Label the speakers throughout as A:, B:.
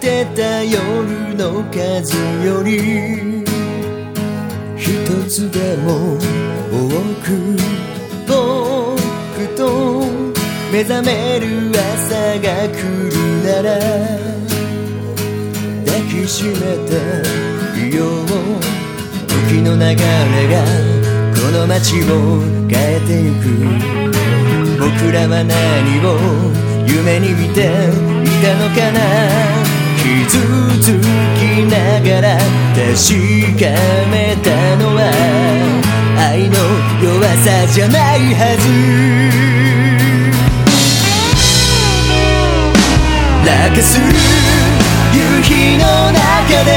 A: た夜の数より一つでも多く僕と目覚める朝が来るなら抱きしめていよう時の流れがこの街を変えてゆく僕らは何を夢に見ていたのかな傷つきながら確かめたのは愛の弱さじゃないはず。落下す夕日の中で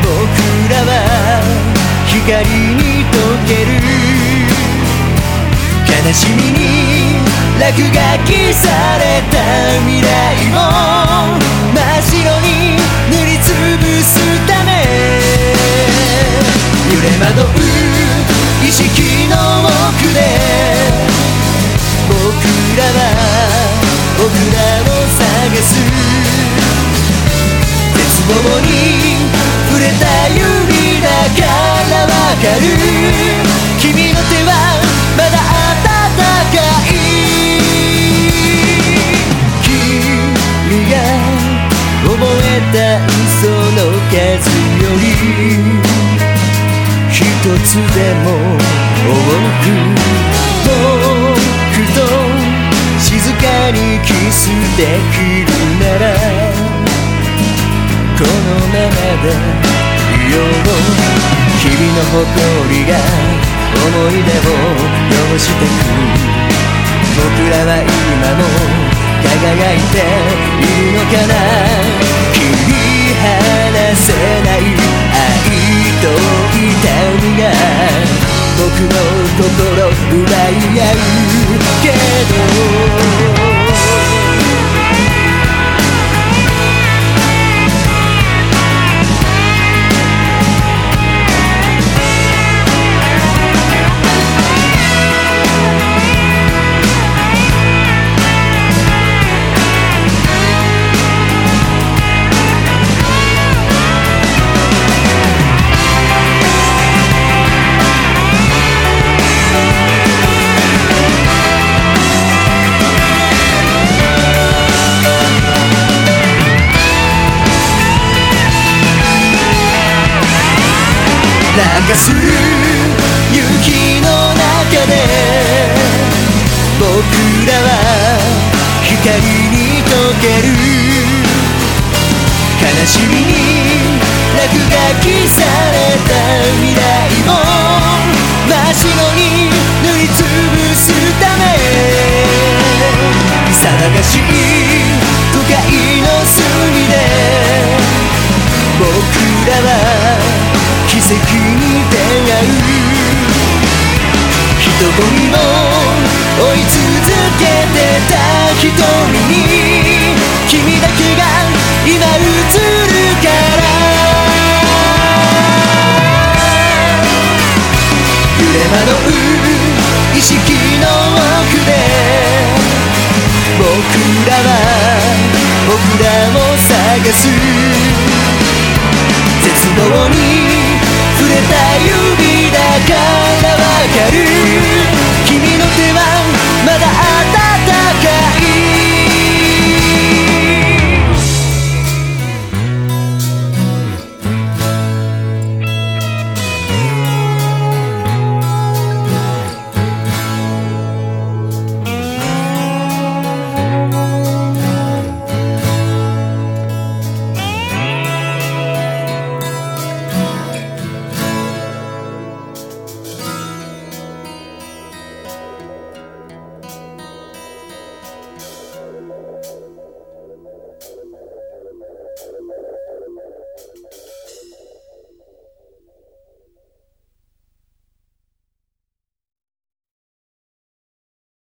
A: 僕らは光に溶ける。悲しみに落書きされた未来をらは僕らを探す。絶望に触れた指だからわかる。君の手はまだ温かい君が覚えた嘘の数より一つでも多く僕と静かにキスできるならこのままでいよう君の誇りが思い出を汚してく僕らは今も輝いているのかな？切り離せない愛と痛みが僕の心奪い合うけど。流す雪の中で僕らは光に溶ける悲しみに落書きされた未来を真っ白に塗りつぶすため騒がしい都会の隅で僕らは奇跡に出会う人混みを追い続けてた瞳に君だけが今映るから。揺れ惑う意識の奥で。僕らは僕らを探す。絶望に触れた指だからわかる